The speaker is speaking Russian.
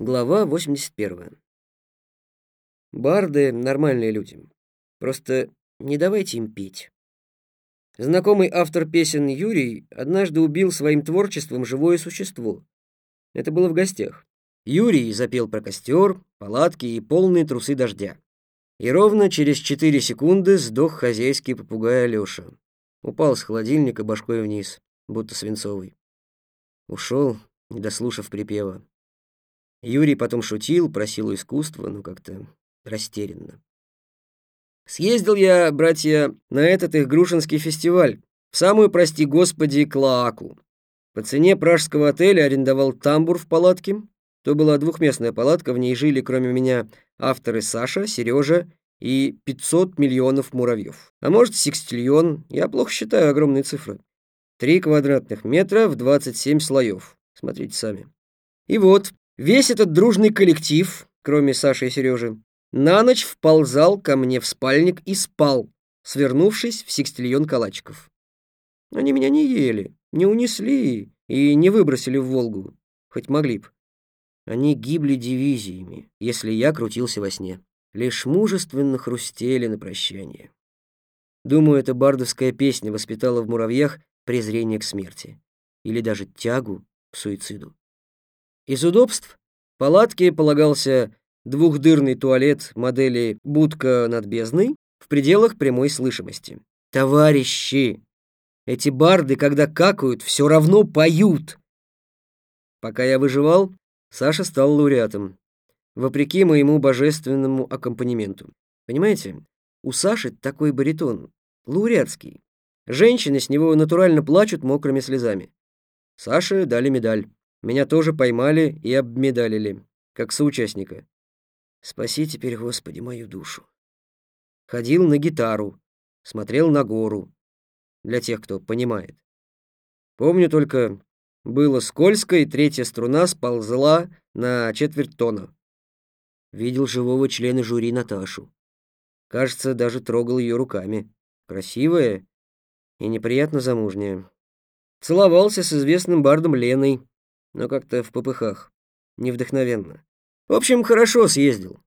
Глава 81. Барды — нормальные люди. Просто не давайте им петь. Знакомый автор песен Юрий однажды убил своим творчеством живое существо. Это было в гостях. Юрий запел про костер, палатки и полные трусы дождя. И ровно через четыре секунды сдох хозяйский попугай Алёша. Упал с холодильника башкой вниз, будто свинцовый. Ушел, не дослушав припева. Юрий потом шутил про силу искусства, но как-то растерянно. Съездил я, братья, на этот их Грушинский фестиваль, в самую, прости господи, Клоаку. По цене пражского отеля арендовал тамбур в палатке. То была двухместная палатка, в ней жили, кроме меня, авторы Саша, Сережа и 500 миллионов муравьев. А может, секстильон, я плохо считаю огромные цифры. Три квадратных метра в 27 слоев. Смотрите сами. И вот, Весь этот дружный коллектив, кроме Саши и Сережи, на ночь вползал ко мне в спальник и спал, свернувшись в секстильон калачиков. Они меня не ели, не унесли и не выбросили в Волгу, хоть могли б. Они гибли дивизиями, если я крутился во сне. Лишь мужественно хрустели на прощание. Думаю, эта бардовская песня воспитала в муравьях презрение к смерти или даже тягу к суициду. Из удобств палатке полагался двухдырный туалет модели «Будка над бездной» в пределах прямой слышимости. Товарищи! Эти барды, когда какают, все равно поют! Пока я выживал, Саша стал лауреатом, вопреки моему божественному аккомпанементу. Понимаете, у Саши такой баритон, лауреатский. Женщины с него натурально плачут мокрыми слезами. Саше дали медаль. Меня тоже поймали и обмедалили, как соучастника. Спаси теперь, Господи, мою душу. Ходил на гитару, смотрел на гору. Для тех, кто понимает. Помню только, было скользко, и третья струна сползла на четверть тона. Видел живого члена жюри Наташу. Кажется, даже трогал ее руками. Красивая и неприятно замужняя. Целовался с известным бардом Леной, но как-то в попыхах, невдохновенно. В общем, хорошо съездил.